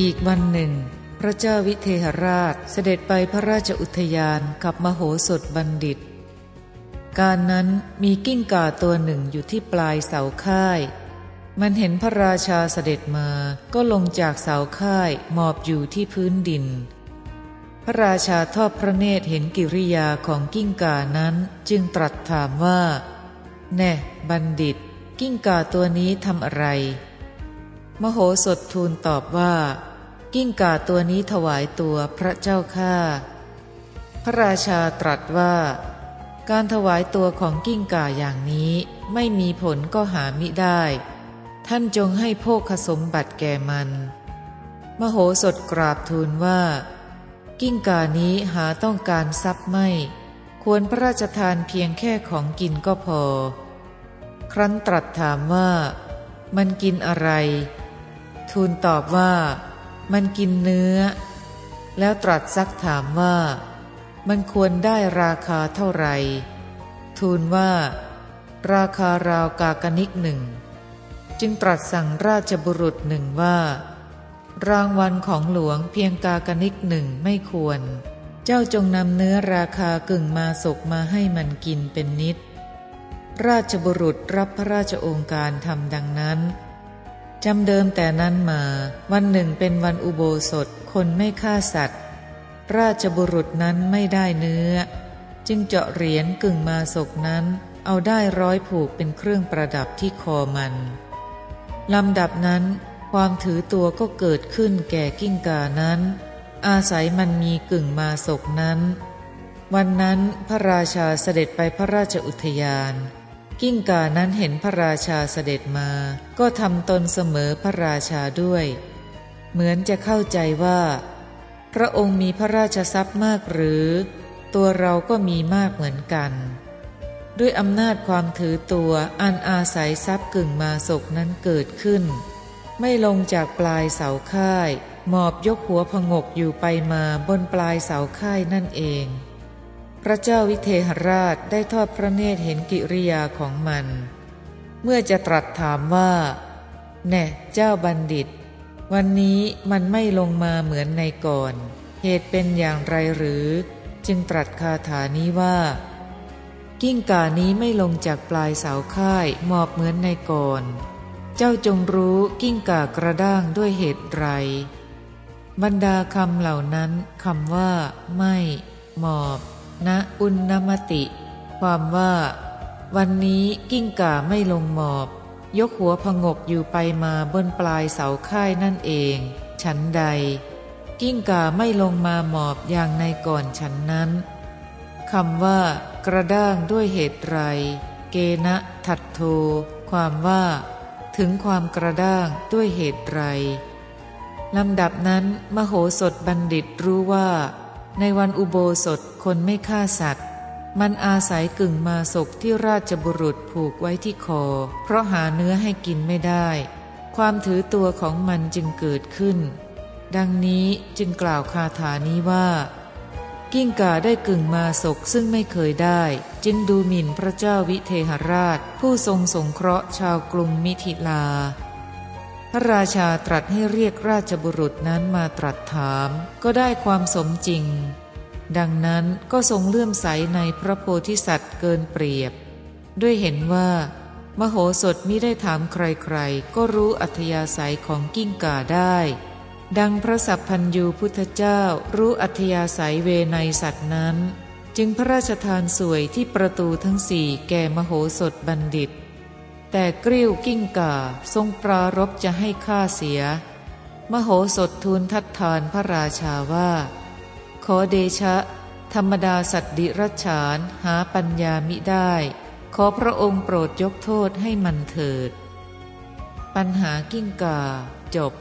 อีกวันหนึ่ง พระเจ้าวิเทหราชเสด็จไปพระราชอุทยานกับมโหสถบัณฑิต การนั้นมีกิ้งก่าตัวหนึ่งอยู่ที่ปลายเสาค่าย มันเห็นพระราชาเสด็จมาก็ลงจากเสาค่ายหมอบอยู่ที่พื้นดิน พระราชาทอดพระเนตรเห็นกิริยาของกิ้งก่านั้นจึงตรัสถามว่า แน่ บัณฑิต กิ้งก่าตัวนี้ทำอะไร มโหสถทูลตอบว่า กิ้งก่าตัวนี้ถวายตัวพระเจ้าข้าพระราชาตรัสว่า การถวายตัวของกิ้งก่าอย่างนี้ไม่มีผลก็หามิได้ ท่านจงให้โภคสมบัติแก่มัน มโหสถกราบทูลว่า กิ้งก่านี้หาต้องการทรัพย์ไม่ ควรพระราชทานเพียงแค่ของกินก็พอ ครั้นตรัสถามว่า มันกินอะไร ทูลตอบว่า มันกินเนื้อ แล้วตรัสซักถามว่า มันควรได้ราคาเท่าไหร่ทูลว่า ราคาราวกากนิกหนึ่ง จึงตรัสสั่งราชบุรุษหนึ่งว่า รางวัลของหลวงเพียงกากนิกหนึ่งไม่ควร เจ้าจงนำเนื้อราคากึ่งมาศกมาให้มันกินเป็นนิด ราชบุรุษรับพระราชองค์การทำดังนั้น จำเดิมแต่นั้นมา วันหนึ่งเป็นวันอุโบสถ คนไม่ฆ่าสัตว์ ราชบุรุษนั้นไม่ได้เนื้อ จึงเจาะเหรียญกึ่งมาศกนั้น เอาได้ร้อยผูกเป็นเครื่องประดับที่คอมันลำดับนั้น ความถือตัวก็เกิดขึ้นแก่กิ้งกานั้น อาศัยมันมีกึ่งมาศกนั้น วันนั้นพระราชาเสด็จไปพระราชอุทยาน กิ้งก่านั้นเห็นพระราชาเสด็จมา ก็ทำตนเสมอพระราชาด้วย เหมือนจะเข้าใจว่า พระองค์มีพระราชทรัพย์มากหรือ ตัวเราก็มีมากเหมือนกัน ด้วยอำนาจความถือตัวอันอาศัยทรัพย์กึ่งมาศกนั้นเกิดขึ้น ไม่ลงจากปลายเสาค่าย หมอบยกหัวพงกอยู่ไปมาบนปลายเสาค่ายนั่นเอง พระเจ้าวิเทหราชได้ทอดพระเนตรเห็นกิริยาของมัน เมื่อจะตรัสถามว่า แน่เจ้าบัณฑิต วันนี้มันไม่ลงมาเหมือนในก่อน เหตุเป็นอย่างไรหรือ จึงตรัสคาถานี้ว่า กิ้งก่านี้ไม่ลงจากปลายเสาค่ายหมอบเหมือนในก่อน เจ้าจงรู้กิ้งก่ากระด้างด้วยเหตุไร บรรดาคำเหล่านั้นคำว่า ไม่ หมอบ ณอุณมติ ความว่า วันนี้กิ้งก่าไม่ลงหมอบ ยกหัวพงกอยู่ไปมาบนปลายเสาค่ายนั่นเอง ฉันใด กิ้งก่าไม่ลงมาหมอบอย่างในก่อนฉันนั้นคำว่า กระด้างด้วยเหตุไร เกณะทัดโท ความว่า ถึงความกระด้างด้วยเหตุไรลำดับนั้นมโหสถบัณฑิตรู้ว่า ในวันอุโบสถคนไม่ฆ่าสัตว์ มันอาศัยกึ่งมาศกที่ราชบุรุษผูกไว้ที่คอ เพราะหาเนื้อให้กินไม่ได้ ความถือตัวของมันจึงเกิดขึ้น ดังนี้จึงกล่าวคาถานี้ว่า กิ้งก่าได้กึ่งมาศกซึ่งไม่เคยได้ จึงดูหมิ่นพระเจ้าวิเทหราช ผู้ทรงสงเคราะห์ชาวกรุงมิถิลา ระราชาตรัสให้เรียกราชบุรุษนั้นมาตรัสถาม ก็ได้ความสมจริง ดังนั้นก็ทรงเลื่อมใสในพระโพธิสัตว์เกินเปรียบ ด้วยเห็นว่า มโหสถมิได้ถามใครๆ ก็รู้อัธยาศัยของกิ้งก่าได้ ดังพระสัพพัญยูพุทธเจ้ารู้อัธยาศัยเวในสัตว์นั้น จึงพระราชทานสวยที่ประตูทั้งสี่แก่มโหสถบัณฑิต แต่กริ้วกิ้งก่าทรงปรารบจะให้ฆ่าเสีย มโหสถทูลทัดทานพระราชาว่า ขอเดชะ ธรรมดาสัตดิรัชานหาปัญญามิได้ ขอพระองค์โปรดยกโทษให้มันเถิด ปัญหากิ้งก่าจบ